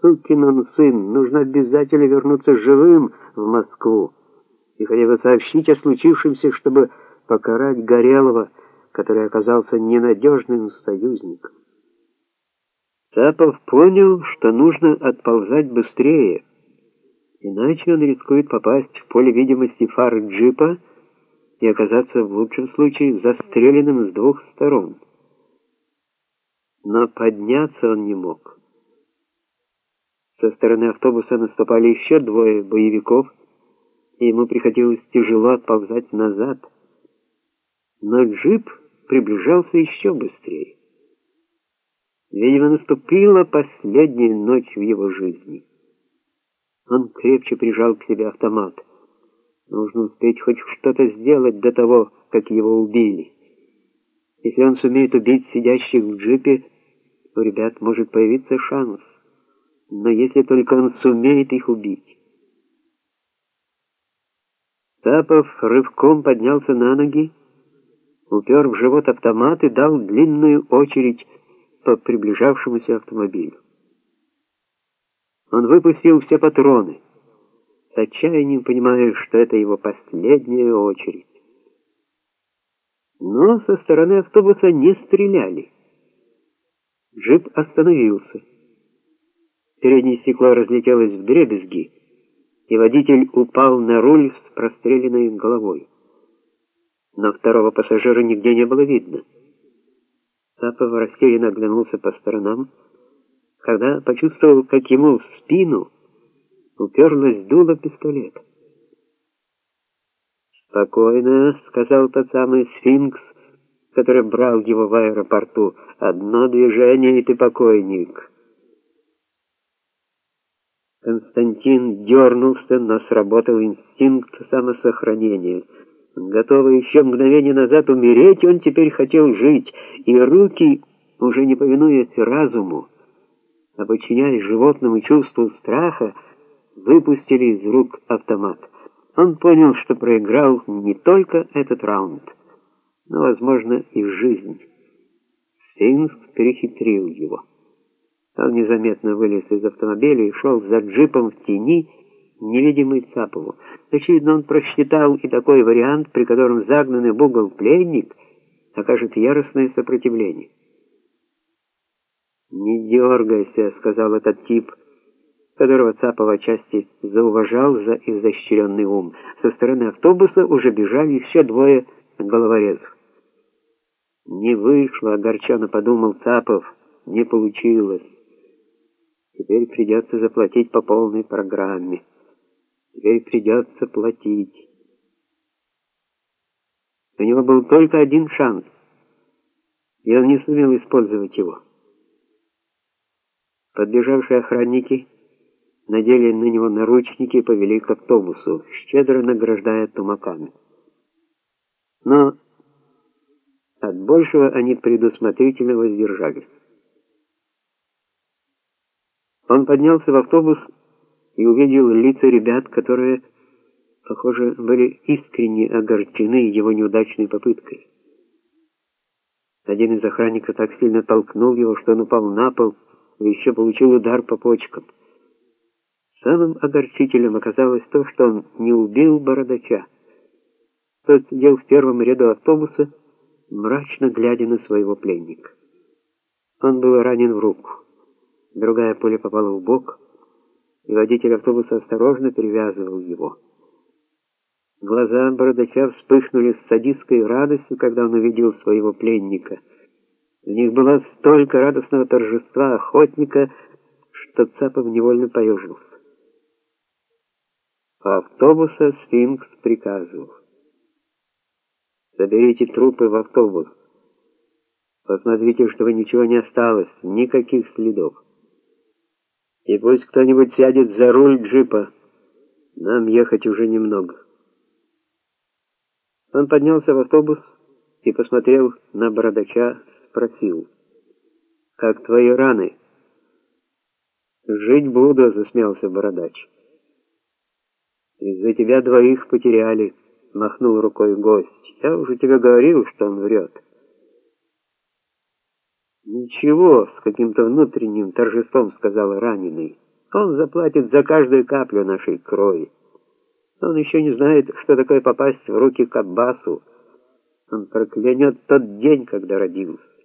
Сукин он сын, нужно обязательно вернуться живым в Москву и хотя бы сообщить о случившемся, чтобы покарать Горелого, который оказался ненадежным союзником. Цапов понял, что нужно отползать быстрее, иначе он рискует попасть в поле видимости фар джипа и оказаться в лучшем случае застреленным с двух сторон. Но подняться он не мог. Со стороны автобуса наступали еще двое боевиков, и ему приходилось тяжело отползать назад. Но джип приближался еще быстрее. Видимо, наступила последняя ночь в его жизни. Он крепче прижал к себе автомат. Нужно успеть хоть что-то сделать до того, как его убили. Если он сумеет убить сидящих в джипе, у ребят может появиться шанс но если только он сумеет их убить. Тапов рывком поднялся на ноги, упер в живот автомат и дал длинную очередь по приближавшемуся автомобилю. Он выпустил все патроны, с отчаянием понимая, что это его последняя очередь. Но со стороны автобуса не стреляли. Джип остановился. Переднее стекло разлетелось в дребезги, и водитель упал на руль с простреленной головой. Но второго пассажира нигде не было видно. Сапов растерянно оглянулся по сторонам, когда почувствовал, как ему в спину уперлась дуло пистолета. «Спокойно», — сказал тот самый сфинкс, который брал его в аэропорту. «Одно движение, и ты покойник». Константин дернулся, но сработал инстинкт самосохранения. Готовый еще мгновение назад умереть, он теперь хотел жить, и руки, уже не повинуясь разуму, а подчиняясь животному чувству страха, выпустили из рук автомат. Он понял, что проиграл не только этот раунд, но, возможно, и жизнь. Синск перехитрил его. Он незаметно вылез из автомобиля и шел за джипом в тени, невидимый Цапову. Очевидно, он просчитал и такой вариант, при котором загнанный в угол пленник окажет яростное сопротивление. «Не дергайся», — сказал этот тип, которого Цапов отчасти зауважал за изощренный ум. Со стороны автобуса уже бежали еще двое головорезов. «Не вышло», — огорченно подумал Цапов, — «не получилось». Теперь придется заплатить по полной программе. Теперь придется платить. У него был только один шанс, и он не сумел использовать его. Подбежавшие охранники надели на него наручники и повели к автобусу, щедро награждая тумаками. Но от большего они предусмотрительно воздержались. Он поднялся в автобус и увидел лица ребят, которые, похоже, были искренне огорчены его неудачной попыткой. Один из охранников так сильно толкнул его, что он упал на пол и еще получил удар по почкам. Самым огорчительным оказалось то, что он не убил бородача. Тот сидел в первом ряду автобуса, мрачно глядя на своего пленника. Он был ранен в руку. Другая пуля попала в бок, и водитель автобуса осторожно перевязывал его. Глаза бородача вспыхнули с садистской радостью, когда он увидел своего пленника. В них было столько радостного торжества охотника, что Цапов невольно поежился. По автобуса сфинкс приказывал. «Заберите трупы в автобус. Посмотрите, чтобы ничего не осталось, никаких следов». И пусть кто-нибудь сядет за руль джипа. Нам ехать уже немного. Он поднялся в автобус и посмотрел на бородача, спросил: "Как твои раны?" "Жить буду", засмеялся бородач. "Из-за тебя двоих потеряли", махнул рукой гость. "Я уже тебе говорил, что он врет». «Ничего», — с каким-то внутренним торжеством сказал раненый. Он заплатит за каждую каплю нашей крови. Он еще не знает, что такое попасть в руки к Аббасу. Он проклянет тот день, когда родился.